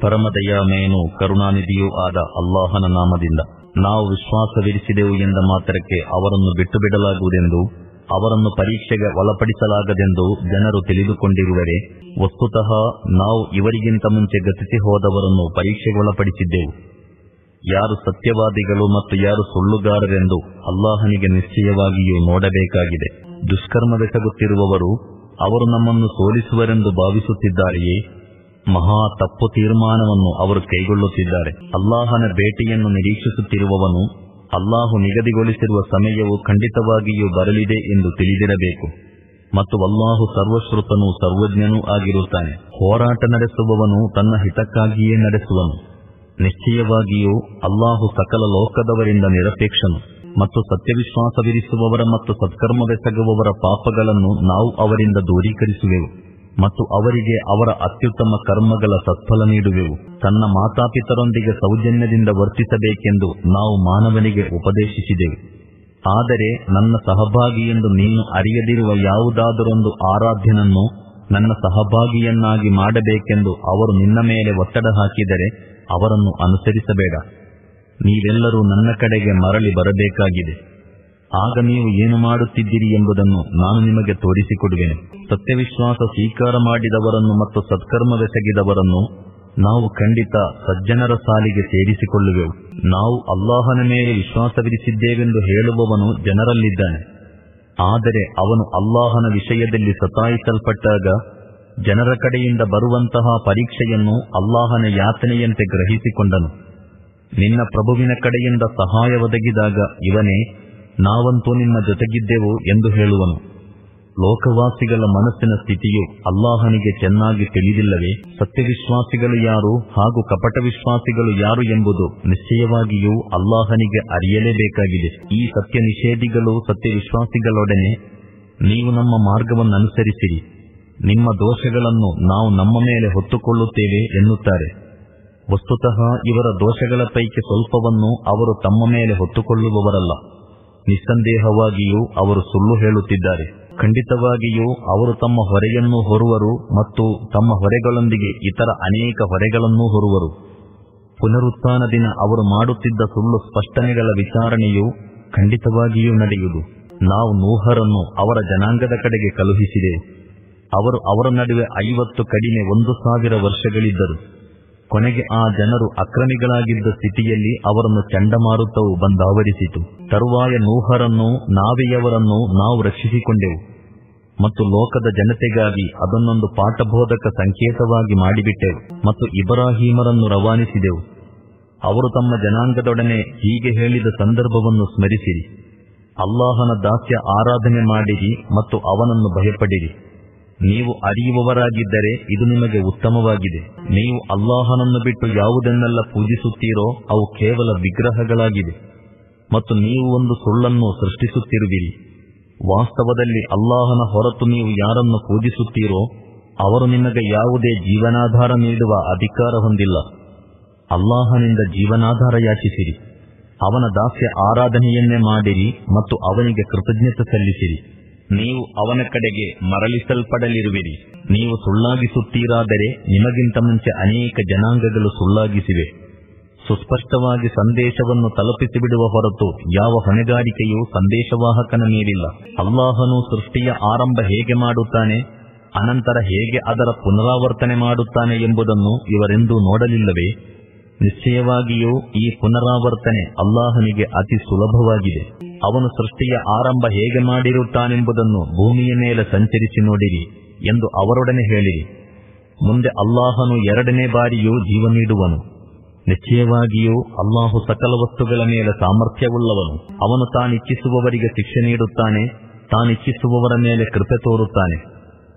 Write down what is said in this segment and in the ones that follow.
ಪರಮದಯಾಮಯನು ಕರುಣಾನಿಧಿಯೂ ಆದ ಅಲ್ಲಾಹನ ನಾಮದಿಂದ ನಾವು ವಿಶ್ವಾಸವಿರಿಸಿದೆವು ಎಂದ ಮಾತ್ರಕ್ಕೆ ಅವರನ್ನು ಬಿಟ್ಟು ಬಿಡಲಾಗುವುದೆಂದು ಅವರನ್ನು ಪರೀಕ್ಷೆಗೆ ಒಳಪಡಿಸಲಾಗದೆಂದು ಜನರು ತಿಳಿದುಕೊಂಡಿರುವರೆ, ವಸ್ತುತಃ ನಾವು ಇವರಿಗಿಂತ ಮುಂಚೆ ಗತಿಸಿ ಹೋದವರನ್ನು ಪರೀಕ್ಷೆಗೊಳಪಡಿಸಿದ್ದೆವು ಯಾರು ಸತ್ಯವಾದಿಗಳು ಮತ್ತು ಯಾರು ಸುಳ್ಳುಗಾರರೆಂದು ಅಲ್ಲಾಹನಿಗೆ ನಿಶ್ಚಯವಾಗಿಯೂ ನೋಡಬೇಕಾಗಿದೆ. ದುಷ್ಕರ್ಮವೆಸಗುತ್ತಿರುವವರು ಅವರು ನಮ್ಮನ್ನು ಸೋಲಿಸುವರೆಂದು ಭಾವಿಸುತ್ತಿದ್ದಾರೆಯೇ? ಮಹಾ ತಪ್ಪು ತೀರ್ಮಾನವನ್ನು ಅವರು ಕೈಗೊಳ್ಳುತ್ತಿದ್ದಾರೆ. ಅಲ್ಲಾಹನ ಭೇಟಿಯನ್ನು ನಿರೀಕ್ಷಿಸುತ್ತಿರುವವನು, ಅಲ್ಲಾಹು ನಿಗದಿಗೊಳಿಸಿರುವ ಸಮಯವು ಖಂಡಿತವಾಗಿಯೂ ಬರಲಿದೆ ಎಂದು ತಿಳಿದಿರಬೇಕು. ಮತ್ತು ಅಲ್ಲಾಹು ಸರ್ವಶ್ರುತನೂ ಸರ್ವಜ್ಞನೂ ಆಗಿರುತ್ತಾನೆ. ಹೋರಾಟ ನಡೆಸುವವನು ತನ್ನ ಹಿತಕ್ಕಾಗಿಯೇ ನಡೆಸುವನು. ನಿಶ್ಚಯವಾಗಿಯೂ ಅಲ್ಲಾಹು ಸಕಲ ಲೋಕದವರಿಂದ ನಿರಪೇಕ್ಷನು. ಮತ್ತು ಸತ್ಯವಿಶ್ವಾಸವಿರಿಸುವವರ ಮತ್ತು ಸತ್ಕರ್ಮವೆಸಗುವವರ ಪಾಪಗಳನ್ನು ನಾವು ಅವರಿಂದ ದೂರೀಕರಿಸುವೆವು ಮತ್ತು ಅವರಿಗೆ ಅವರ ಅತ್ಯುತ್ತಮ ಕರ್ಮಗಳ ಸತ್ಫಲ ನೀಡುವೆವು. ತನ್ನ ಮಾತಾಪಿತರೊಂದಿಗೆ ಸೌಜನ್ಯದಿಂದ ವರ್ತಿಸಬೇಕೆಂದು ನಾವು ಮಾನವನಿಗೆ ಉಪದೇಶಿಸಿದೆವು. ಆದರೆ ನನ್ನ ಸಹಭಾಗಿ ಎಂದು ನೀನು ಅರಿಯದಿರುವ ಯಾವುದಾದರೊಂದು ಆರಾಧ್ಯನನ್ನು ನನ್ನ ಸಹಭಾಗಿಯನ್ನಾಗಿ ಮಾಡಬೇಕೆಂದು ಅವರು ನಿನ್ನ ಮೇಲೆ ಒತ್ತಡ ಹಾಕಿದರೆ ಅವರನ್ನು ಅನುಸರಿಸಬೇಡ. ನೀವೆಲ್ಲರೂ ನನ್ನ ಕಡೆಗೆ ಮರಳಿ ಬರಬೇಕಾಗಿದೆ. ಆಗ ನೀವು ಏನು ಮಾಡುತ್ತಿದ್ದೀರಿ ಎಂಬುದನ್ನು ನಾನು ನಿಮಗೆ ತೋರಿಸಿಕೊಡುವೆನು. ಸತ್ಯವಿಶ್ವಾಸ ಸ್ವೀಕಾರ ಮಾಡಿದವರನ್ನು ಮತ್ತು ಸತ್ಕರ್ಮವೆಸಗಿದವರನ್ನು ನಾವು ಖಂಡಿತ ಸಜ್ಜನರ ಸಾಲಿಗೆ ಸೇರಿಸಿಕೊಳ್ಳುವೆವು. ನಾವು ಅಲ್ಲಾಹನ ಮೇಲೆ ವಿಶ್ವಾಸವಿರಿಸಿದ್ದೇವೆಂದು ಹೇಳುವವನು ಜನರಲ್ಲಿದ್ದಾನೆ. ಆದರೆ ಅವನು ಅಲ್ಲಾಹನ ವಿಷಯದಲ್ಲಿ ಸತಾಯಿಸಲ್ಪಟ್ಟಾಗ ಜನರ ಕಡೆಯಿಂದ ಬರುವಂತಹ ಪರೀಕ್ಷೆಯನ್ನು ಅಲ್ಲಾಹನ ಯಾತನೆಯಂತೆ ಗ್ರಹಿಸಿಕೊಂಡನು. ನಿನ್ನ ಪ್ರಭುವಿನ ಕಡೆಯಿಂದ ಸಹಾಯ ಒದಗಿದಾಗ ಇವನೇ ನಾವಂತೂ ನಿಮ್ಮ ಜೊತೆಗಿದ್ದೆವು ಎಂದು ಹೇಳುವನು. ಲೋಕವಾಸಿಗಳ ಮನಸ್ಸಿನ ಸ್ಥಿತಿಯು ಅಲ್ಲಾಹನಿಗೆ ಚೆನ್ನಾಗಿ ತಿಳಿದಿಲ್ಲವೇ? ಸತ್ಯವಿಶ್ವಾಸಿಗಳು ಯಾರು ಹಾಗೂ ಕಪಟ ವಿಶ್ವಾಸಿಗಳು ಯಾರು ಎಂಬುದು ನಿಶ್ಚಯವಾಗಿಯೂ ಅಲ್ಲಾಹನಿಗೆ ಅರಿಯಲೇಬೇಕಾಗಿದೆ. ಈ ಸತ್ಯ ನಿಷೇಧಿಗಳು ಸತ್ಯವಿಶ್ವಾಸಿಗಳೊಡನೆ ನೀವು ನಮ್ಮ ಮಾರ್ಗವನ್ನು ಅನುಸರಿಸಿರಿ ನಿಮ್ಮ ದೋಷಗಳನ್ನು ನಾವು ನಮ್ಮ ಮೇಲೆ ಹೊತ್ತುಕೊಳ್ಳುತ್ತೇವೆ ಎನ್ನುತ್ತಾರೆ. ವಸ್ತುತಃ ಇವರ ದೋಷಗಳ ಪೈಕಿ ಸ್ವಲ್ಪವನ್ನು ಅವರು ತಮ್ಮ ಮೇಲೆ ಹೊತ್ತುಕೊಳ್ಳುವವರಲ್ಲ. ನಿಸ್ಸಂದೇಹವಾಗಿಯೂ ಅವರು ಸುಳ್ಳು ಹೇಳುತ್ತಿದ್ದಾರೆ. ಖಂಡಿತವಾಗಿಯೂ ಅವರು ತಮ್ಮ ಹೊರೆಯನ್ನು ಹೊರುವರು ಮತ್ತು ತಮ್ಮ ಹೊರೆಗಳೊಂದಿಗೆ ಇತರ ಅನೇಕ ಹೊರೆಗಳನ್ನೂ ಹೊರುವರು. ಪುನರುತ್ಥಾನ ದಿನ ಅವರು ಮಾಡುತ್ತಿದ್ದ ಸುಳ್ಳು ಸ್ಪಷ್ಟನೆಗಳ ವಿಚಾರಣೆಯು ಖಂಡಿತವಾಗಿಯೂ ನಡೆಯುವುದು. ನಾವು ನೂಹರನ್ನು ಅವರ ಜನಾಂಗದ ಕಡೆಗೆ ಕಳುಹಿಸಿದೆವು ಅವರು ಅವರ ನಡುವೆ ಐವತ್ತು ಕಡಿಮೆ ಒಂದು ಸಾವಿರ ವರ್ಷಗಳಿದ್ದರು. ಕೊನೆಗೆ ಆ ಜನರು ಅಕ್ರಮಿಗಳಾಗಿದ್ದ ಸ್ಥಿತಿಯಲ್ಲಿ ಅವರನ್ನು ಚಂಡಮಾರುತವು ಬಂದಾವರಿಸಿತು. ತರುವಾಯ ನೂಹರನ್ನು, ನಾವೆಯವರನ್ನು ನಾವು ರಕ್ಷಿಸಿಕೊಂಡೆವು. ಮತ್ತು ಲೋಕದ ಜನತೆಗಾಗಿ ಅದನ್ನೊಂದು ಪಾಠಬೋಧಕ ಸಂಕೇತವಾಗಿ ಮಾಡಿಬಿಟ್ಟೆವು ಮತ್ತು ಇಬ್ರಾಹೀಮರನ್ನು ರವಾನಿಸಿದೆವು. ಅವರು ತಮ್ಮ ಜನಾಂಗದೊಡನೆ ಹೀಗೆ ಹೇಳಿದ ಸಂದರ್ಭವನ್ನು ಸ್ಮರಿಸಿರಿ. ಅಲ್ಲಾಹನ ದಾಸ್ಯ ಆರಾಧನೆ ಮಾಡಿರಿ ಮತ್ತು ಅವನನ್ನು ಭಯಪಡಿರಿ. ನೀವು ಅರಿಯುವವರಾಗಿದ್ದರೆ ಇದು ನಿಮಗೆ ಉತ್ತಮವಾಗಿದೆ. ನೀವು ಅಲ್ಲಾಹನನ್ನು ಬಿಟ್ಟು ಯಾವುದನ್ನೆಲ್ಲ ಪೂಜಿಸುತ್ತೀರೋ ಅವು ಕೇವಲ ವಿಗ್ರಹಗಳಾಗಿವೆ. ಮತ್ತು ನೀವು ಒಂದು ಸುಳ್ಳನ್ನು ಸೃಷ್ಟಿಸುತ್ತಿರುವಿರಿ. ವಾಸ್ತವದಲ್ಲಿ ಅಲ್ಲಾಹನ ಹೊರತು ನೀವು ಯಾರನ್ನು ಪೂಜಿಸುತ್ತೀರೋ ಅವರು ನಿಮಗೆ ಯಾವುದೇ ಜೀವನಾಧಾರ ನೀಡುವ ಅಧಿಕಾರ ಹೊಂದಿಲ್ಲ. ಅಲ್ಲಾಹನಿಂದ ಜೀವನಾಧಾರ ಯಾಚಿಸಿರಿ. ಅವನ ದಾಸ್ಯ ಆರಾಧನೆಯನ್ನೇ ಮಾಡಿರಿ ಮತ್ತು ಅವನಿಗೆ ಕೃತಜ್ಞತೆ ಸಲ್ಲಿಸಿರಿ. ನೀವು ಅವನ ಕಡೆಗೆ ಮರಳಿಸಲ್ಪಡಲಿರುವಿರಿ. ನೀವು ಸುಳ್ಳಾಗಿಸುತ್ತೀರಾದರೆ ನಿಮಗಿಂತ ಮುಂಚೆ ಅನೇಕ ಜನಾಂಗಗಳು ಸುಳ್ಳಾಗಿಸಿವೆ. ಸುಸ್ಪಷ್ಟವಾಗಿ ಸಂದೇಶವನ್ನು ತಲುಪಿಸಿಬಿಡುವ ಹೊರತು ಯಾವ ಹೊಣೆಗಾರಿಕೆಯೂ ಸಂದೇಶವಾಹಕನ ಮೇಲಿಲ್ಲ. ಅಲ್ಲಾಹನು ಸೃಷ್ಟಿಯ ಆರಂಭ ಹೇಗೆ ಮಾಡುತ್ತಾನೆ, ಅನಂತರ ಹೇಗೆ ಅದರ ಪುನರಾವರ್ತನೆ ಮಾಡುತ್ತಾನೆ ಎಂಬುದನ್ನು ಇವರೆಂದೂ ನೋಡಲಿಲ್ಲವೇ? ನಿಶ್ಚಯವಾಗಿಯೂ ಈ ಪುನರಾವರ್ತನೆ ಅಲ್ಲಾಹನಿಗೆ ಅತಿ ಸುಲಭವಾಗಿದೆ. ಅವನು ಸೃಷ್ಟಿಯ ಆರಂಭ ಹೇಗೆ ಮಾಡಿರುತ್ತಾನೆಂಬುದನ್ನು ಭೂಮಿಯ ಮೇಲೆ ಸಂಚರಿಸಿ ನೋಡಿರಿ ಎಂದು ಅವರೊಡನೆ ಹೇಳಿರಿ. ಮುಂದೆ ಅಲ್ಲಾಹನು ಎರಡನೇ ಬಾರಿಯೂ ಜೀವ ನೀಡುವನು. ನಿಶ್ಚಯವಾಗಿಯೂ ಅಲ್ಲಾಹು ಸಕಲ ವಸ್ತುಗಳ ಮೇಲೆ ಸಾಮರ್ಥ್ಯವುಳ್ಳವನು. ಅವನು ತಾನಿಚ್ಛಿಸುವವರಿಗೆ ಶಿಕ್ಷೆ ನೀಡುತ್ತಾನೆ, ತಾನಿಚ್ಛಿಸುವವರ ಮೇಲೆ ಕೃಪೆ ತೋರುತ್ತಾನೆ.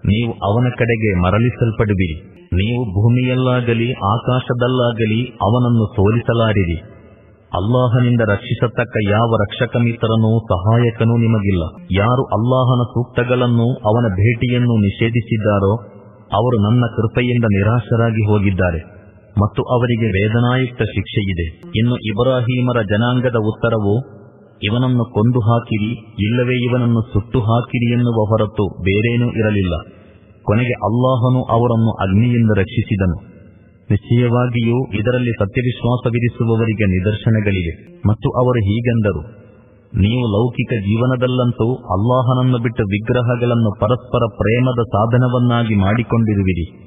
ನೀವು ಅವನ ಕಡೆಗೆ ಮರಳಿಸಲ್ಪಡುವಿರಿ. ನೀವು ಭೂಮಿಯಲ್ಲಾಗಲಿ, ಆಕಾಶದಲ್ಲಾಗಲಿ ಅವನನ್ನು ಸೋಲಿಸಲಾರಿರಿ. ಅಲ್ಲಾಹನಿಂದ ರಕ್ಷಿಸತಕ್ಕ ಯಾವ ರಕ್ಷಕ ಮಿತ್ರನೂ ಸಹಾಯಕನೂ ನಿಮಗಿಲ್ಲ. ಯಾರು ಅಲ್ಲಾಹನ ಸೂಕ್ತಗಳನ್ನು, ಅವನ ಭೇಟಿಯನ್ನು ನಿಷೇಧಿಸಿದ್ದಾರೋ, ಅವರು ನನ್ನ ಕೃಪೆಯಿಂದ ನಿರಾಶರಾಗಿ ಹೋಗಿದ್ದಾರೆ. ಮತ್ತು ಅವರಿಗೆ ವೇದನಾಯುಕ್ತ ಶಿಕ್ಷೆಯಿದೆ. ಇನ್ನು ಇಬ್ರಾಹೀಮರ ಜನಾಂಗದ ಉತ್ತರವು, ಇವನನ್ನು ಕೊಂದು ಹಾಕಿರಿ ಇಲ್ಲವೇ ಇವನನ್ನು ಸುಟ್ಟು ಹಾಕಿರಿ ಎನ್ನುವ ಹೊರತು ಬೇರೇನೂ ಇರಲಿಲ್ಲ. ಕೊನೆಗೆ ಅಲ್ಲಾಹನು ಅವರನ್ನು ಅಗ್ನಿಯಿಂದ ರಕ್ಷಿಸಿದನು. ನಿಶ್ಚಯವಾಗಿಯೂ ಇದರಲ್ಲಿ ಸತ್ಯವಿಶ್ವಾಸವಿರಿಸುವವರಿಗೆ ನಿದರ್ಶನಗಳಿವೆ. ಮತ್ತು ಅವರು ಹೀಗೆಂದರು. ನೀವು ಲೌಕಿಕ ಜೀವನದಲ್ಲಂತೂ ಅಲ್ಲಾಹನನ್ನು ಬಿಟ್ಟು ವಿಗ್ರಹಗಳನ್ನು ಪರಸ್ಪರ ಪ್ರೇಮದ ಸಾಧನವನ್ನಾಗಿ ಮಾಡಿಕೊಂಡಿರುವಿರಿ.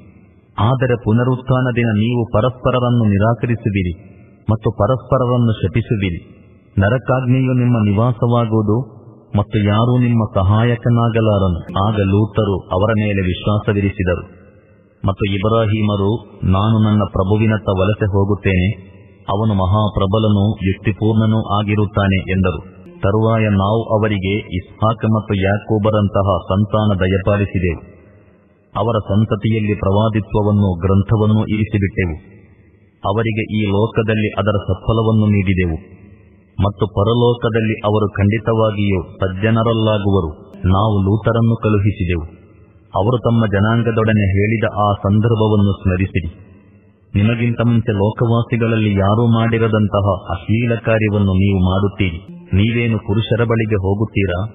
ಆದರೆ ಪುನರುತ್ಥಾನ ದಿನ ನೀವು ಪರಸ್ಪರರನ್ನು ನಿರಾಕರಿಸುವಿರಿ ಮತ್ತು ಪರಸ್ಪರರನ್ನು ಶಪಿಸುವಿರಿ. ನರಕಾಗ್ನಿಯು ನಿಮ್ಮ ನಿವಾಸವಾಗುವುದು ಮತ್ತು ಯಾರೂ ನಿಮ್ಮ ಸಹಾಯಕನಾಗಲಾರನು. ಆಗ ಲೂತರು ಅವರ ಮೇಲೆ ವಿಶ್ವಾಸವಿರಿಸಿದರು. ಮತ್ತು ಇಬ್ರಾಹಿಮರು, ನಾನು ನನ್ನ ಪ್ರಭುವಿನತ್ತ ವಲಸೆ ಹೋಗುತ್ತೇನೆ, ಅವನು ಮಹಾಪ್ರಬಲನೂ ಯುಕ್ತಿಪೂರ್ಣನೂ ಆಗಿರುತ್ತಾನೆ ಎಂದರು. ತರುವಾಯ ನಾವು ಅವರಿಗೆ ಇಸ್ಹಾಕ್ ಮತ್ತು ಯಾಕೋಬರಂತಹ ಸಂತಾನ ದಯಪಾಲಿಸಿದೆವು. ಅವರ ಸಂತತಿಯಲ್ಲಿ ಪ್ರವಾದಿತ್ವವನ್ನು, ಗ್ರಂಥವನ್ನು ಇರಿಸಿಬಿಟ್ಟೆವು. ಅವರಿಗೆ ಈ ಲೋಕದಲ್ಲಿ ಅದರ ಸಫಲವನ್ನು ನೀಡಿದೆವು. ಮತ್ತು ಪರಲೋಕದಲ್ಲಿ ಅವರು ಖಂಡಿತವಾಗಿಯೂ ಸಜ್ಜನರಲ್ಲಾಗುವರು. ನಾವು ಲೂತರನ್ನು ಕಳುಹಿಸಿದೆವು. ಅವರು ತಮ್ಮ ಜನಾಂಗದೊಡನೆ ಹೇಳಿದ ಆ ಸಂದರ್ಭವನ್ನು ಸ್ಮರಿಸಿರಿ. ನಿಮಗಿಂತ ಮುಂಚೆ ಲೋಕವಾಸಿಗಳಲ್ಲಿ ಯಾರೂ ಮಾಡಿರದಂತಹ ಅಶ್ಲೀಲ ಕಾರ್ಯವನ್ನು ನೀವು ಮಾಡುತ್ತೀರಿ. ನೀವೇನು ಪುರುಷರ ಬಳಿಗೆ ಹೋಗುತ್ತೀರಾ?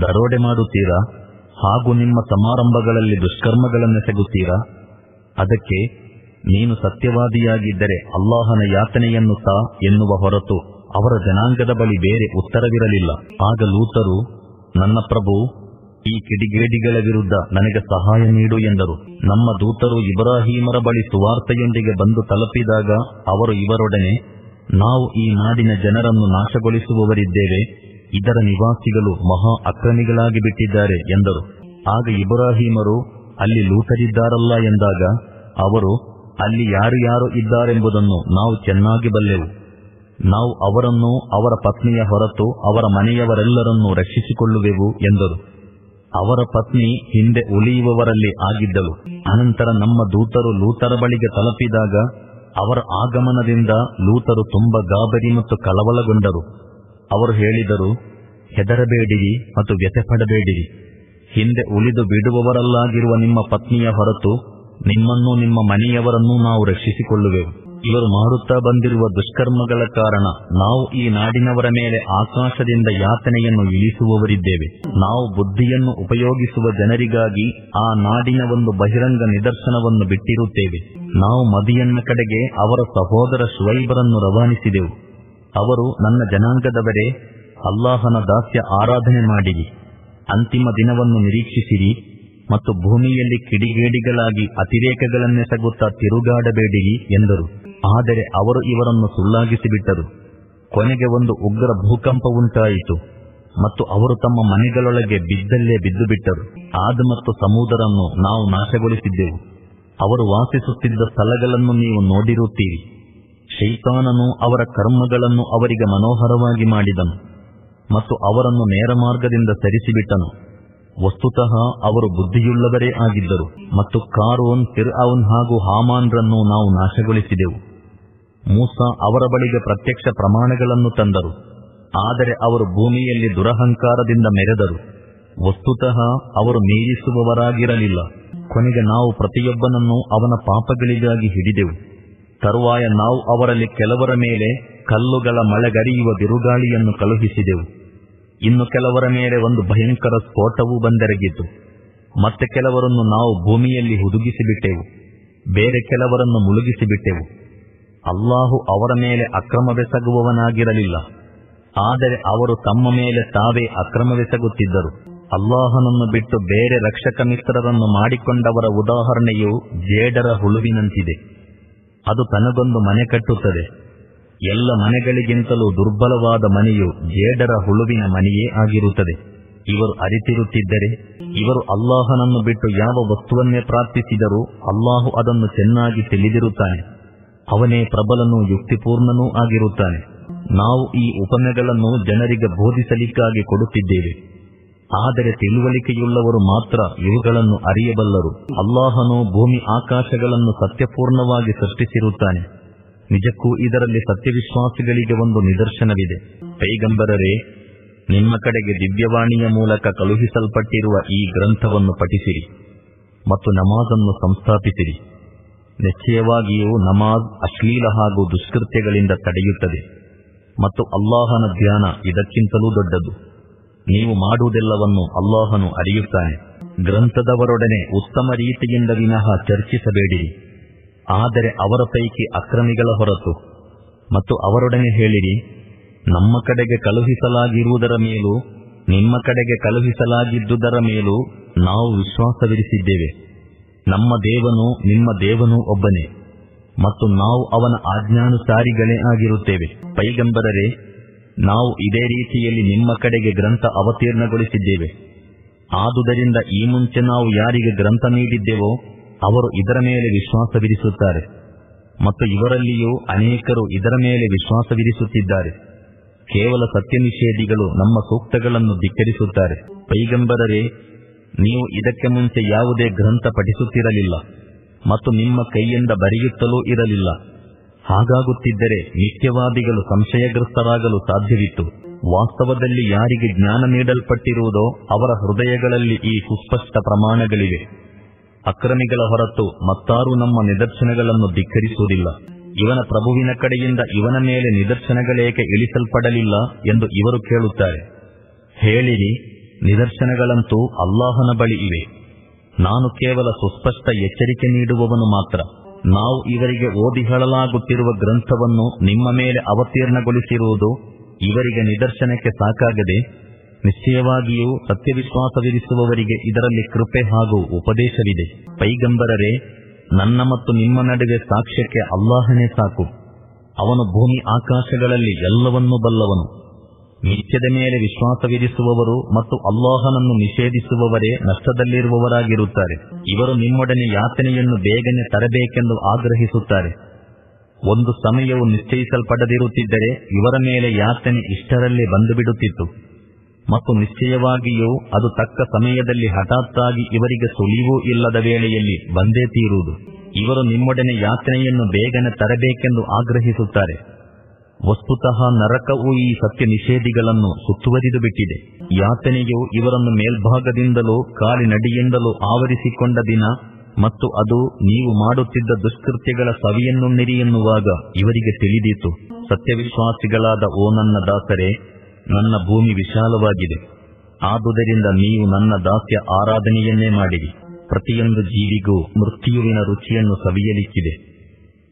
ದರೋಡೆ ಮಾಡುತ್ತೀರಾ? ಹಾಗೂ ನಿಮ್ಮ ಸಮಾರಂಭಗಳಲ್ಲಿ ದುಷ್ಕರ್ಮಗಳನ್ನೆಸಗುತ್ತೀರಾ ಅದಕ್ಕೆ ನೀನು ಸತ್ಯವಾದಿಯಾಗಿದ್ದರೆ ಅಲ್ಲಾಹನ ಯಾತನೆಯನ್ನು ತಾ ಎನ್ನುವ ಹೊರತು ಅವರ ಜನಾಂಗದ ಬಳಿ ಬೇರೆ ಉತ್ತರವಿರಲಿಲ್ಲ. ಆಗ ಲೂತರು, ನನ್ನ ಪ್ರಭು ಈ ಕಿಡಿಗೇಡಿಗಳ ವಿರುದ್ಧ ನನಗೆ ಸಹಾಯ ನೀಡು ಎಂದರು. ನಮ್ಮ ದೂತರು ಇಬ್ರಾಹೀಮರ ಬಳಿ ಸುವಾರ್ತೆಯೊಂದಿಗೆ ಬಂದು ತಲುಪಿದಾಗ ಅವರು ಇವರೊಡನೆ, ನಾವು ಈ ನಾಡಿನ ಜನರನ್ನು ನಾಶಗೊಳಿಸುವವರಿದ್ದೇವೆ, ಇದರ ನಿವಾಸಿಗಳು ಮಹಾ ಅಕ್ರಮಿಗಳಾಗಿ ಬಿಟ್ಟಿದ್ದಾರೆ ಎಂದರು. ಆಗ ಇಬ್ರಾಹೀಮರು ಅಲ್ಲಿ ಲೂಟರಿದ್ದಾರಲ್ಲ ಎಂದಾಗ ಅವರು, ಅಲ್ಲಿ ಯಾರು ಯಾರು ಇದ್ದಾರೆಂಬುದನ್ನು ನಾವು ಚೆನ್ನಾಗಿ ಬಲ್ಲೆವು. ನಾವು ಅವರನ್ನು ಅವರ ಪತ್ನಿಯ ಹೊರತು ಅವರ ಮನೆಯವರೆಲ್ಲರನ್ನೂ ರಕ್ಷಿಸಿಕೊಳ್ಳುವೆವು ಎಂದರು. ಅವರ ಪತ್ನಿ ಹಿಂದೆ ಉಳಿಯುವವರಲ್ಲಿ ಆಗಿದ್ದಳು. ಅನಂತರ ನಮ್ಮ ದೂತರು ಲೂತರ ಬಳಿಗೆ ತಲುಪಿದಾಗ ಅವರ ಆಗಮನದಿಂದ ಲೂತರು ತುಂಬ ಗಾಬರಿ ಮತ್ತು ಕಳವಳಗೊಂಡರು. ಅವರು ಹೇಳಿದರು, ಹೆದರಬೇಡಿರಿ ಮತ್ತು ವ್ಯಥೆಪಡಬೇಡಿರಿ. ಹಿಂದೆ ಉಳಿದು ಬಿಡುವವರಲ್ಲಾಗಿರುವ ನಿಮ್ಮ ಪತ್ನಿಯ ಹೊರತು ನಿಮ್ಮನ್ನೂ ನಿಮ್ಮ ಮನೆಯವರನ್ನೂ ನಾವು ರಕ್ಷಿಸಿಕೊಳ್ಳುವೆವು. ಇವರು ಮಾಡುತ್ತಾ ಬಂದಿರುವ ದುಷ್ಕರ್ಮಗಳ ಕಾರಣ ನಾವು ಈ ನಾಡಿನವರ ಮೇಲೆ ಆಕಾಶದಿಂದ ಯಾತನೆಯನ್ನು ಇಳಿಸುವವರಿದ್ದೇವೆ. ನಾವು ಬುದ್ಧಿಯನ್ನು ಉಪಯೋಗಿಸುವ ಜನರಿಗಾಗಿ ಆ ನಾಡಿನ ಒಂದು ಬಹಿರಂಗ ನಿದರ್ಶನವನ್ನು ಬಿಟ್ಟಿರುತ್ತೇವೆ. ನಾವು ಮದಿಯನ್ನ ಕಡೆಗೆ ಅವರ ಸಹೋದರ ಶುವೈಬರನ್ನು ರವಾನಿಸಿದೆವು. ಅವರು ನನ್ನ ಜನಾಂಗದವರೇ, ಅಲ್ಲಾಹನ ದಾಸ್ಯ ಆರಾಧನೆ ಮಾಡಿರಿ. ಅಂತಿಮ ದಿನವನ್ನು ನಿರೀಕ್ಷಿಸಿರಿ ಮತ್ತು ಭೂಮಿಯಲ್ಲಿ ಕಿಡಿಗೇಡಿಗಳಾಗಿ ಅತಿರೇಕಗಳನ್ನೆಸಗುತ್ತಾ ತಿರುಗಾಡಬೇಡಿರಿ ಎಂದರು. ಆದರೆ ಅವರು ಇವರನ್ನು ಸುಳ್ಳಾಗಿಸಿಬಿಟ್ಟರು. ಕೊನೆಗೆ ಒಂದು ಉಗ್ರ ಭೂಕಂಪ ಉಂಟಾಯಿತು. ಮತ್ತು ಅವರು ತಮ್ಮ ಮನೆಗಳೊಳಗೆ ಬಿದ್ದಲ್ಲೇ ಬಿದ್ದು ಬಿಟ್ಟರು ಆದ ಮತ್ತು ಸಮುದರನ್ನು ನಾವು ನಾಶಗೊಳಿಸಿದ್ದೆವು. ಅವರು ವಾಸಿಸುತ್ತಿದ್ದ ಸ್ಥಳಗಳನ್ನು ನೀವು ನೋಡಿರುತ್ತೀರಿ. ಶೈತಾನನು ಅವರ ಕರ್ಮಗಳನ್ನು ಅವರಿಗೆ ಮನೋಹರವಾಗಿ ಮಾಡಿದನು. ಮತ್ತು ಅವರನ್ನು ನೇರ ಮಾರ್ಗದಿಂದ ಸರಿಸಿಬಿಟ್ಟನು. ವಸ್ತುತಃ ಅವರು ಬುದ್ಧಿಯುಳ್ಳವರೇ ಆಗಿದ್ದರು. ಮತ್ತು ಕಾರೋನ್ ಫಿರ್ ಹಾಗೂ ಹಾಮಾನ್ರನ್ನು ನಾವು ನಾಶಗೊಳಿಸಿದೆವು. ಮೂಸ ಅವರ ಬಳಿಗೆ ಪ್ರತ್ಯಕ್ಷ ಪ್ರಮಾಣಗಳನ್ನು ತಂದರು. ಆದರೆ ಅವರು ಭೂಮಿಯಲ್ಲಿ ದುರಹಂಕಾರದಿಂದ ಮೆರೆದರು. ವಸ್ತುತಃ ಅವರು ಮೀರಿಸುವವರಾಗಿರಲಿಲ್ಲ. ಕೊನೆಗೆ ನಾವು ಪ್ರತಿಯೊಬ್ಬನನ್ನು ಅವನ ಪಾಪಗಳಿಗಾಗಿ ಹಿಡಿದೆವು. ತರುವಾಯ ನಾವು ಅವರಲ್ಲಿ ಕೆಲವರ ಮೇಲೆ ಕಲ್ಲುಗಳ ಮಳೆಗರಿಯುವ ಬಿರುಗಾಳಿಯನ್ನು ಕಳುಹಿಸಿದೆವು. ಇನ್ನು ಕೆಲವರ ಮೇಲೆ ಒಂದು ಭಯಂಕರ ಸ್ಫೋಟವೂ ಬಂದೆರಗಿತು. ಮತ್ತೆ ಕೆಲವರನ್ನು ನಾವು ಭೂಮಿಯಲ್ಲಿ ಹುದುಗಿಸಿಬಿಟ್ಟೆವು. ಬೇರೆ ಕೆಲವರನ್ನು ಮುಳುಗಿಸಿಬಿಟ್ಟೆವು. ಅಲ್ಲಾಹು ಅವರ ಮೇಲೆ ಅಕ್ರಮವೆಸಗುವವನಾಗಿರಲಿಲ್ಲ ಆದರೆ ಅವರು ತಮ್ಮ ಮೇಲೆ ತಾವೇ ಅಕ್ರಮವೆಸಗುತ್ತಿದ್ದರು ಅಲ್ಲಾಹನನ್ನು ಬಿಟ್ಟು ಬೇರೆ ರಕ್ಷಕ ಮಿತ್ರರನ್ನು ಮಾಡಿಕೊಂಡವರ ಉದಾಹರಣೆಯು ಜೇಡರ ಹುಳುವಿನಂತಿದೆ. ಅದು ತನಗೊಂದು ಮನೆ ಕಟ್ಟುತ್ತದೆ. ಎಲ್ಲ ಮನೆಗಳಿಗಿಂತಲೂ ದುರ್ಬಲವಾದ ಮನೆಯು ಜೇಡರ ಹುಳುವಿನ ಮನೆಯೇ ಆಗಿರುತ್ತದೆ. ಇವರು ಅರಿತಿರುತ್ತಿದ್ದರೆ, ಇವರು ಅಲ್ಲಾಹನನ್ನು ಬಿಟ್ಟು ಯಾವ ವಸ್ತುವನ್ನೇ ಪ್ರಾರ್ಥಿಸಿದರೂ ಅಲ್ಲಾಹು ಅದನ್ನು ಚೆನ್ನಾಗಿ ತಿಳಿದಿರುತ್ತಾನೆ. ಅವನೇ ಪ್ರಬಲನೂ ಯುಕ್ತಿಪೂರ್ಣನೂ ಆಗಿರುತ್ತಾನೆ. ನಾವು ಈ ಉಪಮೆಗಳನ್ನು ಜನರಿಗೆ ಬೋಧಿಸಲಿಕ್ಕಾಗಿ ಕೊಡುತ್ತಿದ್ದೇವೆ. ಆದರೆ ತಿಳುವಳಿಕೆಯುಳ್ಳವರು ಮಾತ್ರ ಇವುಗಳನ್ನು ಅರಿಯಬಲ್ಲರು. ಅಲ್ಲಾಹನು ಭೂಮಿ ಆಕಾಶಗಳನ್ನು ಸತ್ಯಪೂರ್ಣವಾಗಿ ಸೃಷ್ಟಿಸಿರುತ್ತಾನೆ. ನಿಜಕ್ಕೂ ಇದರಲ್ಲಿ ಸತ್ಯವಿಶ್ವಾಸಿಗಳಿಗೆ ಒಂದು ನಿದರ್ಶನವಿದೆ. ಪೈಗಂಬರರೇ, ನಿಮ್ಮ ಕಡೆಗೆ ದಿವ್ಯವಾಣಿಯ ಮೂಲಕ ಕಳುಹಿಸಲ್ಪಟ್ಟಿರುವ ಈ ಗ್ರಂಥವನ್ನು ಪಠಿಸಿರಿ ಮತ್ತು ನಮಾಜನ್ನು ಸಂಸ್ಥಾಪಿಸಿರಿ. ನಿಶ್ಚಯವಾಗಿಯೂ ನಮಾಜ್ ಅಶ್ಲೀಲ ಹಾಗೂ ದುಷ್ಕೃತ್ಯಗಳಿಂದ ತಡೆಯುತ್ತದೆ. ಮತ್ತು ಅಲ್ಲಾಹನ ಧ್ಯಾನ ಇದಕ್ಕಿಂತಲೂ ದೊಡ್ಡದು. ನೀವು ಮಾಡುವುದೆಲ್ಲವನ್ನು ಅಲ್ಲಾಹನು ಅರಿಯುತ್ತಾನೆ. ಗ್ರಂಥದವರೊಡನೆ ಉತ್ತಮ ರೀತಿಯಿಂದ ವಿನಃ ಚರ್ಚಿಸಬೇಡಿ ಆದರೆ ಅವರ ಪೈಕಿ ಅಕ್ರಮಿಗಳ ಹೊರತು. ಮತ್ತು ಅವರೊಡನೆ ಹೇಳಿರಿ, ನಮ್ಮ ಕಡೆಗೆ ಕಳುಹಿಸಲಾಗಿರುವುದರ ಮೇಲೂ, ನಿಮ್ಮ ಕಡೆಗೆ ಕಳುಹಿಸಲಾಗಿದ್ದುದರ ಮೇಲೂ ನಾವು ವಿಶ್ವಾಸವಿರಿಸಿದ್ದೇವೆ. ನಮ್ಮ ದೇವನು ನಿಮ್ಮ ದೇವನು ಒಬ್ಬನೇ ಮತ್ತು ನಾವು ಅವನ ಆಜ್ಞಾನುಸಾರಿಗಳೇ ಆಗಿರುತ್ತೇವೆ. ಪೈಗಂಬರರೇ, ನಾವು ಇದೇ ರೀತಿಯಲ್ಲಿ ನಿಮ್ಮ ಕಡೆಗೆ ಗ್ರಂಥ ಅವತೀರ್ಣಗೊಳಿಸಿದ್ದೇವೆ. ಆದುದರಿಂದ ಈ ಮುಂಚೆ ನಾವು ಯಾರಿಗೆ ಗ್ರಂಥ ನೀಡಿದ್ದೇವೋ ಅವರು ಇದರ ಮೇಲೆ ವಿಶ್ವಾಸವಿರಿಸುತ್ತಾರೆ. ಮತ್ತು ಇವರಲ್ಲಿಯೂ ಅನೇಕರು ಇದರ ಮೇಲೆ ವಿಶ್ವಾಸವಿರಿಸುತ್ತಿದ್ದಾರೆ. ಕೇವಲ ಸತ್ಯ ನಿಷೇಧಿಗಳು ನಮ್ಮ ಸೂಕ್ತಗಳನ್ನು ಧಿಕ್ಕರಿಸುತ್ತಾರೆ. ಪೈಗಂಬರರೇ ನೀವು ಇದಕ್ಕೆ ಮುಂಚೆ ಯಾವುದೇ ಗ್ರಂಥ ಪಠಿಸುತ್ತಿರಲಿಲ್ಲ ಮತ್ತು ನಿಮ್ಮ ಕೈಯಿಂದ ಬರೆಯುತ್ತಲೂ ಇರಲಿಲ್ಲ. ಹಾಗಾಗುತ್ತಿದ್ದರೆ ನಿತ್ಯವಾದಿಗಳು ಸಂಶಯಗ್ರಸ್ತರಾಗಲು ಸಾಧ್ಯವಿತ್ತು. ವಾಸ್ತವದಲ್ಲಿ ಯಾರಿಗೆ ಜ್ಞಾನ ನೀಡಲ್ಪಟ್ಟಿರುವುದೋ ಅವರ ಹೃದಯಗಳಲ್ಲಿ ಈ ಸುಸ್ಪಷ್ಟ ಪ್ರಮಾಣಗಳಿವೆ. ಅಕ್ರಮಿಗಳ ಹೊರತು ಮತ್ತಾರೂ ನಮ್ಮ ನಿದರ್ಶನಗಳನ್ನು ಧಿಕ್ಕರಿಸುವುದಿಲ್ಲ. ಇವನ ಪ್ರಭುವಿನ ಕಡೆಯಿಂದ ಇವನ ಮೇಲೆ ನಿದರ್ಶನಗಳೇಕೆ ಇಳಿಸಲ್ಪಡಲಿಲ್ಲ ಎಂದು ಇವರು ಕೇಳುತ್ತಾರೆ. ಹೇಳಿರಿ ನಿದರ್ಶನಗಳಂತೂ ಅಲ್ಲಾಹನ ಬಳಿ ಇವೆ. ನಾನು ಕೇವಲ ಸುಸ್ಪಷ್ಟ ಎಚ್ಚರಿಕೆ ನೀಡುವವನು ಮಾತ್ರ. ನಾವು ಇವರಿಗೆ ಓದಿ ಹೇಳಲಾಗುತ್ತಿರುವ ಗ್ರಂಥವನ್ನು ನಿಮ್ಮ ಮೇಲೆ ಅವತೀರ್ಣಗೊಳಿಸಿರುವುದು ಇವರಿಗೆ ನಿದರ್ಶನಕ್ಕೆ ಸಾಕಾಗದೆ, ನಿಶ್ಚಯವಾಗಿಯೂ ಸತ್ಯವಿಶ್ವಾಸವಿರಿಸುವವರಿಗೆ ಇದರಲ್ಲಿ ಕೃಪೆ ಹಾಗೂ ಉಪದೇಶವಿದೆ. ಪೈಗಂಬರರೇ, ನನ್ನ ಮತ್ತು ನಿಮ್ಮ ನಡುವೆ ಸಾಕ್ಷ್ಯಕ್ಕೆ ಅಲ್ಲಾಹನೇ ಸಾಕು. ಅವನು ಭೂಮಿ ಆಕಾಶಗಳಲ್ಲಿ ಎಲ್ಲವನ್ನೂ ಬಲ್ಲವನು. ನಿತ್ಯದ ಮೇಲೆ ವಿಶ್ವಾಸವಿರಿಸುವವರು ಮತ್ತು ಅಲ್ಲಾಹನನ್ನು ನಿಷೇಧಿಸುವವರೇ ನಷ್ಟದಲ್ಲಿರುವವರಾಗಿರುತ್ತಾರೆ. ಇವರು ನಿಮ್ಮೊಡನೆ ಯಾತನೆಯನ್ನು ಬೇಗನೆ ತರಬೇಕೆಂದು ಆಗ್ರಹಿಸುತ್ತಾರೆ. ಒಂದು ಸಮಯವು ನಿಶ್ಚಯಿಸಲ್ಪಡದಿರುತ್ತಿದ್ದರೆ ಇವರ ಮೇಲೆ ಯಾತನೆ ಇಷ್ಟರಲ್ಲೇ ಬಂದು ಬಿಡುತ್ತಿತ್ತು ಮತ್ತು ನಿಶ್ಚಯವಾಗಿಯೂ ಅದು ತಕ್ಕ ಸಮಯದಲ್ಲಿ ಹಠಾತ್ತಾಗಿ ಇವರಿಗೆ ಸುಳಿವೂ ಇಲ್ಲದ ವೇಳೆಯಲ್ಲಿ ಬಂದೇ ತೀರುವುದು. ಇವರು ನಿಮ್ಮೊಡನೆ ಯಾತನೆಯನ್ನು ಬೇಗನೆ ತರಬೇಕೆಂದು ಆಗ್ರಹಿಸುತ್ತಾರೆ. ವಸ್ತುತಃ ನರಕವು ಈ ಸತ್ಯ ನಿಷೇಧಿಗಳನ್ನು ಸುತ್ತುವರಿದು ಬಿಟ್ಟಿದೆ ಯಾತನೆಯು ಇವರನ್ನು ಮೇಲ್ಭಾಗದಿಂದಲೂ ಕಾಲಿನಡಿಯಿಂದಲೂ ಆವರಿಸಿಕೊಂಡ ದಿನ ಮತ್ತು ಅದು ನೀವು ಮಾಡುತ್ತಿದ್ದ ದುಷ್ಕೃತ್ಯಗಳ ಸವಿಯನ್ನು ಎನ್ನುವಾಗ ಇವರಿಗೆ ತಿಳಿದೀತು. ಸತ್ಯವಿಶ್ವಾಸಿಗಳಾದ ಓ ನನ್ನ ದಾಸರೇ, ನನ್ನ ಭೂಮಿ ವಿಶಾಲವಾಗಿದೆ. ಆದುದರಿಂದ ನೀವು ನನ್ನ ದಾಸ್ಯ ಆರಾಧನೆಯನ್ನೇ ಮಾಡಿರಿ. ಪ್ರತಿಯೊಂದು ಜೀವಿಗೂ ಮೃತ್ಯುವಿನ ರುಚಿಯನ್ನು ಸವಿಯಲಿಕ್ಕಿದೆ.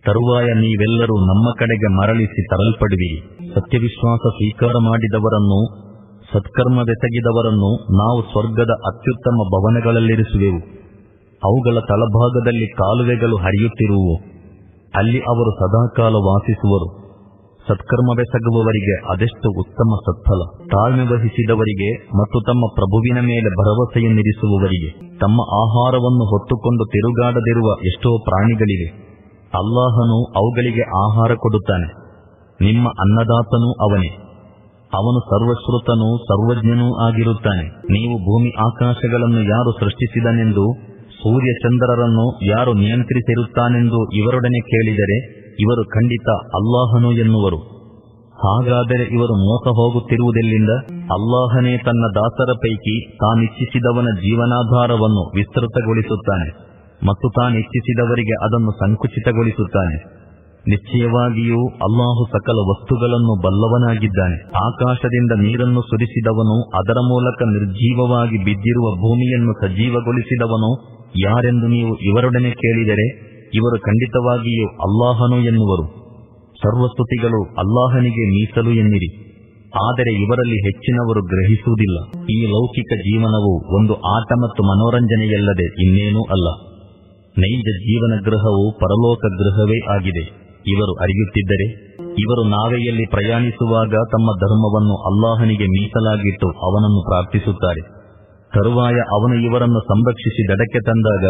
ತರುವಾಯ ನೀವೆಲ್ಲರೂ ನಮ್ಮ ಕಡೆಗೆ ಮರಳಿಸಿ ತರಲ್ಪಡುವಿರಿ ಸತ್ಯವಿಶ್ವಾಸ ಸ್ವೀಕಾರ ಮಾಡಿದವರನ್ನು ಸತ್ಕರ್ಮವೆಸಗಿದವರನ್ನು ನಾವು ಸ್ವರ್ಗದ ಅತ್ಯುತ್ತಮ ಭವನಗಳಲ್ಲಿರಿಸುವೆವು. ಅವುಗಳ ತಳಭಾಗದಲ್ಲಿ ಕಾಲುವೆಗಳು ಹರಿಯುತ್ತಿರುವು. ಅಲ್ಲಿ ಅವರು ಸದಾಕಾಲ ವಾಸಿಸುವರು. ಸತ್ಕರ್ಮವೆಸಗುವವರಿಗೆ ಅದೆಷ್ಟು ಉತ್ತಮ ಸತ್ಫಲ. ತಾಳ್ಮೆ ವಹಿಸಿದವರಿಗೆ ಮತ್ತು ತಮ್ಮ ಪ್ರಭುವಿನ ಮೇಲೆ ಭರವಸೆಯನ್ನಿರಿಸುವವರಿಗೆ ತಮ್ಮ ಆಹಾರವನ್ನು ಹೊತ್ತುಕೊಂಡು ತಿರುಗಾಡದಿರುವ ಎಷ್ಟೋ ಪ್ರಾಣಿಗಳಿವೆ. ಅಲ್ಲಾಹನು ಅವುಗಳಿಗೆ ಆಹಾರ ಕೊಡುತ್ತಾನೆ. ನಿಮ್ಮ ಅನ್ನದಾತನೂ ಅವನೇ. ಅವನು ಸರ್ವಶ್ರುತನೂ ಸರ್ವಜ್ಞನೂ ಆಗಿರುತ್ತಾನೆ. ನೀವು ಭೂಮಿ ಆಕಾಶಗಳನ್ನು ಯಾರು ಸೃಷ್ಟಿಸಿದನೆಂದು, ಸೂರ್ಯ ಚಂದ್ರರನ್ನು ಯಾರು ನಿಯಂತ್ರಿಸಿರುತ್ತಾನೆಂದು ಇವರೊಡನೆ ಕೇಳಿದರೆ, ಇವರು ಖಂಡಿತ ಅಲ್ಲಾಹನು ಎನ್ನುವರು. ಹಾಗಾದರೆ ಇವರು ಮೋಸ ಹೋಗುತ್ತಿರುವುದೆಲ್ಲಿಂದ? ಅಲ್ಲಾಹನೇ ತನ್ನ ದಾಸರ ಪೈಕಿ ತಾನಿಚ್ಛಿಸಿದವನ ಜೀವನಾಧಾರವನ್ನು ವಿಸ್ತೃತಗೊಳಿಸುತ್ತಾನೆ. ಮತ್ತು ತಾನು ತಾನಿಚ್ಛಿಸಿದವರಿಗೆ ಅದನ್ನು ಸಂಕುಚಿತಗೊಳಿಸುತ್ತಾನೆ. ನಿಶ್ಚಯವಾಗಿಯೂ ಅಲ್ಲಾಹು ಸಕಲ ವಸ್ತುಗಳನ್ನು ಬಲ್ಲವನಾಗಿದ್ದಾನೆ. ಆಕಾಶದಿಂದ ನೀರನ್ನು ಸುರಿಸಿದವನು ಅದರ ಮೂಲಕ ನಿರ್ಜೀವವಾಗಿ ಬಿದ್ದಿರುವ ಭೂಮಿಯನ್ನು ಸಜೀವಗೊಳಿಸಿದವನು ಯಾರೆಂದು ನೀವು ಇವರೊಡನೆ ಕೇಳಿದರೆ, ಇವರು ಖಂಡಿತವಾಗಿಯೂ ಅಲ್ಲಾಹನು ಎನ್ನುವರು. ಸರ್ವಸ್ತುತಿಗಳು ಅಲ್ಲಾಹನಿಗೆ ಮೀಸಲು ಎನ್ನಿರಿ. ಆದರೆ ಇವರಲ್ಲಿ ಹೆಚ್ಚಿನವರು ಗ್ರಹಿಸುವುದಿಲ್ಲ. ಈ ಲೌಕಿಕ ಜೀವನವು ಒಂದು ಆಟ ಮತ್ತು ಮನೋರಂಜನೆಯಲ್ಲದೆ ಇನ್ನೇನೂ ಅಲ್ಲ. ನೈಜ ಜೀವನ ಗೃಹವು ಪರಲೋಕ ಗೃಹವೇ ಆಗಿದೆ. ಇವರು ಅರಿಯುತ್ತಿದ್ದರೆ, ಇವರು ನಾವೆಯಲ್ಲಿ ಪ್ರಯಾಣಿಸುವಾಗ ತಮ್ಮ ಧರ್ಮವನ್ನು ಅಲ್ಲಾಹನಿಗೆ ಮೀಸಲಾಗಿಟ್ಟು ಅವನನ್ನು ಪ್ರಾರ್ಥಿಸುತ್ತಾರೆ. ತರುವಾಯ ಅವನು ಇವರನ್ನು ಸಂರಕ್ಷಿಸಿ ದಡಕ್ಕೆ ತಂದಾಗ,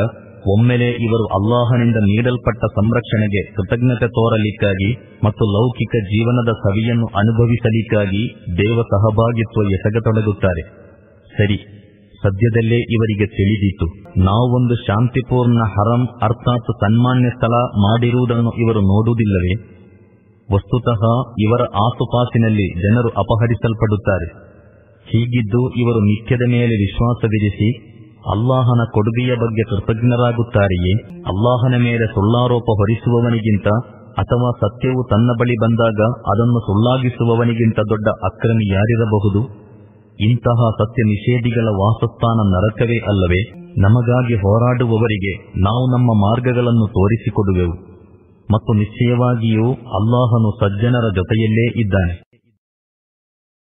ಒಮ್ಮೆಲೆ ಇವರು ಅಲ್ಲಾಹನಿಂದ ನೀಡಲ್ಪಟ್ಟ ಸಂರಕ್ಷಣೆಗೆ ಕೃತಜ್ಞತೆ ತೋರಲಿಕ್ಕಾಗಿ ಮತ್ತು ಲೌಕಿಕ ಜೀವನದ ಸವಿಯನ್ನು ಅನುಭವಿಸಲಿಕ್ಕಾಗಿ ದೇವ ಸಹಭಾಗಿತ್ವ ಎಸಗತೊಡಗುತ್ತಾರೆ. ಸರಿ ಸದ್ಯದಲ್ಲೇ ಇವರಿಗೆ ತಿಳಿದಿತ್ತು ನಾವೊಂದು ಶಾಂತಿಪೂರ್ಣ ಹರಂ ಅರ್ಥಾತ್ ಸನ್ಮಾನ್ಯ ಸ್ಥಳ ಮಾಡಿರುವುದನ್ನು ಇವರು ನೋಡುವುದಿಲ್ಲವೇ? ವಸ್ತುತಃ ಇವರ ಆಸುಪಾಸಿನಲ್ಲಿ ಜನರು ಅಪಹರಿಸಲ್ಪಡುತ್ತಾರೆ. ಹೀಗಿದ್ದು ಇವರು ನಿತ್ಯದ ಮೇಲೆ ವಿಶ್ವಾಸವಿರಿಸಿ ಅಲ್ಲಾಹನ ಕೊಡುಗೆಯ ಬಗ್ಗೆ ಕೃತಜ್ಞರಾಗುತ್ತಾರೆಯೇ? ಅಲ್ಲಾಹನ ಮೇಲೆ ಸುಳ್ಳಾರೋಪ ಹೊರಿಸುವವನಿಗಿಂತ ಅಥವಾ ಸತ್ಯವು ತನ್ನ ಬಳಿ ಬಂದಾಗ ಅದನ್ನು ಸುಳ್ಳಾಗಿಸುವವನಿಗಿಂತ ದೊಡ್ಡ ಅಕ್ರಮಿ ಯಾರಿರಬಹುದು? ಇಂತಹ ಸತ್ಯ ನಿಷೇಧಿಗಳ ವಾಸಸ್ಥಾನ ನರಕವೇ ಅಲ್ಲವೇ? ನಮಗಾಗಿ ಹೋರಾಡುವವರಿಗೆ ನಾವು ನಮ್ಮ ಮಾರ್ಗಗಳನ್ನು ತೋರಿಸಿಕೊಡುವೆವು. ಮತ್ತು ನಿಶ್ಚಯವಾಗಿಯೂ ಅಲ್ಲಾಹನು ಸಜ್ಜನರ ಜೊತೆಯಲ್ಲೇ ಇದ್ದಾನೆ.